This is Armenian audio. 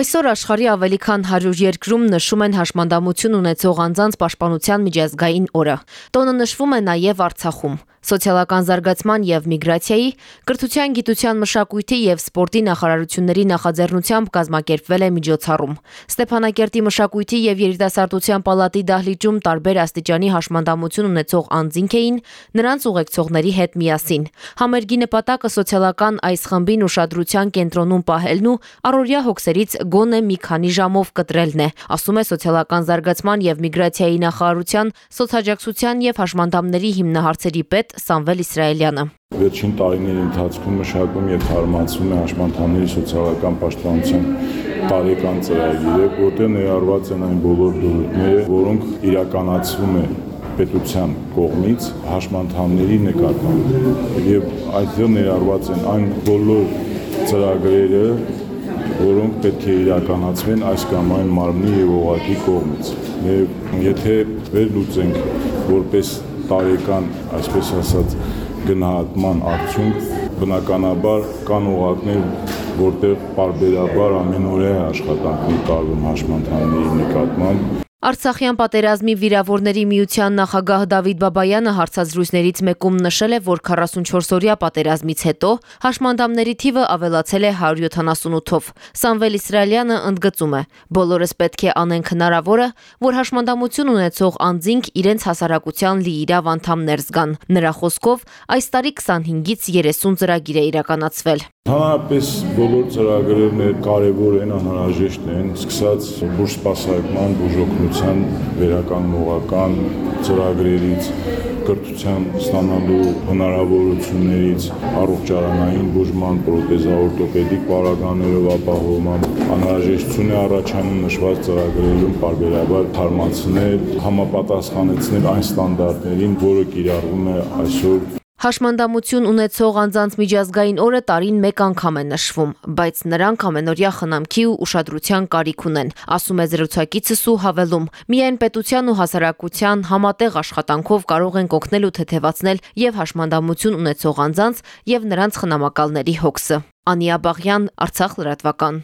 Այսօր աշխարհի ավելի քան 100 երկրում նշում են հաշմանդամություն ունեցող անձանց պաշտպանության միջազգային օրը։ Տոնը նշվում է նաև Արցախում։ Սոցիալական զարգացման եւ միգրացիայի, կրթության, գիտության, մշակույթի եւ սպորտի նախարարությունների նախաձեռնությամբ կազմակերպվել է միջոցառում։ Ստեփանակերտի մշակույթի եւ երիտասարդության պալատի դահլիճում տարբեր աստիճանի հաշմանդամություն ունեցող անձինք էին նրանց ուղեկցողների հետ միասին։ Համերգի նպատակը սոցիալական այս խմբին ուշադրության կենտրոնում պահելն ու առօրյա հոգսերից գոնե մի քանի ժամով կտրելն է, ասում է սոցիալական զարգացման եւ միգրացիայի նախարարության սոցհաջակցության եւ հաշմանդամների հիմնահարցերի պետ Սամվել Իսրայելյանը։ Վերջին տարիների ընթացքում մշակում եւ թարմացում է հաշմանդամների սոցիալական պաշտպանության տարեկան ծրագիրը, որտեղ ներառված են այն բոլոր դրույթները, որոնք իրականացվում է պետության կողմից հաշմանդամների նկատմամբ եւ այդտեղ ներառված են այն բոլոր ծրագրերը, որոնք պետք է իրականացվեն այս կամ այն մարմնի եւ օղակի կողմից։ Եվ եթե վերլուծենք որպես տարեկան, այսպես ասած, գնահատման արդյունք, բնականաբար կան օղակներ, որտեղ parberabar ամենօրյա աշխատանքներ տարվում հաշմանդամների նկատմամբ Արցախյան պատերազմի վիրավորների միության նախագահ Դավիթ Բաբայանը հարցազրույցներից մեկում նշել է, որ 44-օրյա պատերազմից հետո հաշմանդամների թիվը ավելացել է 178-ով։ Սամվել Իսրայելյանը ընդգծում է. բոլորս պետք է անենք հնարավորը, որ հաշմանդամություն ունեցող անձինք իրենց հասարակության լիիրավ անդամներ զգան։ Նրա խոսքով այս տարի 25-ից 30 ծրագիր է իրականացվել։ Հանրապես բոլոր ծրագրերն կարևոր են, անհրաժեշտ են, սկսած բուժ սպասարկման, բուժօգնության, վերականգնողական ծրագրերից, կրթության ստանալու հնարավորություններից, առողջարանային բուժման, պրոթեզաօրթոպեդիկ պարագաներով ապահովման, անհրաժեշտություն է առաջանում նշված ծրագրերում parberabar թարմացնել, համապատասխանեցնել այն ստանդարտներին, որը կիրառվում է այսօր Հաշմանդամություն ունեցող անձանց միջազգային օրը տարին մեկ անգամ է նշվում, բայց նրանք ամենօրյա խնամքի ու ուշադրության կարիք ունեն, ասում է զրուցակիցս ու հավելում. միայն պետության ու հասարակության համատեղ աշխատանքով կարող ենք օգնել ու թեթևացնել եւ հաշմանդամություն ունեցող անձանց եւ նրանց խնամակալների հոգսը։ Անիա Բաղյան, Արցախ լրատվական։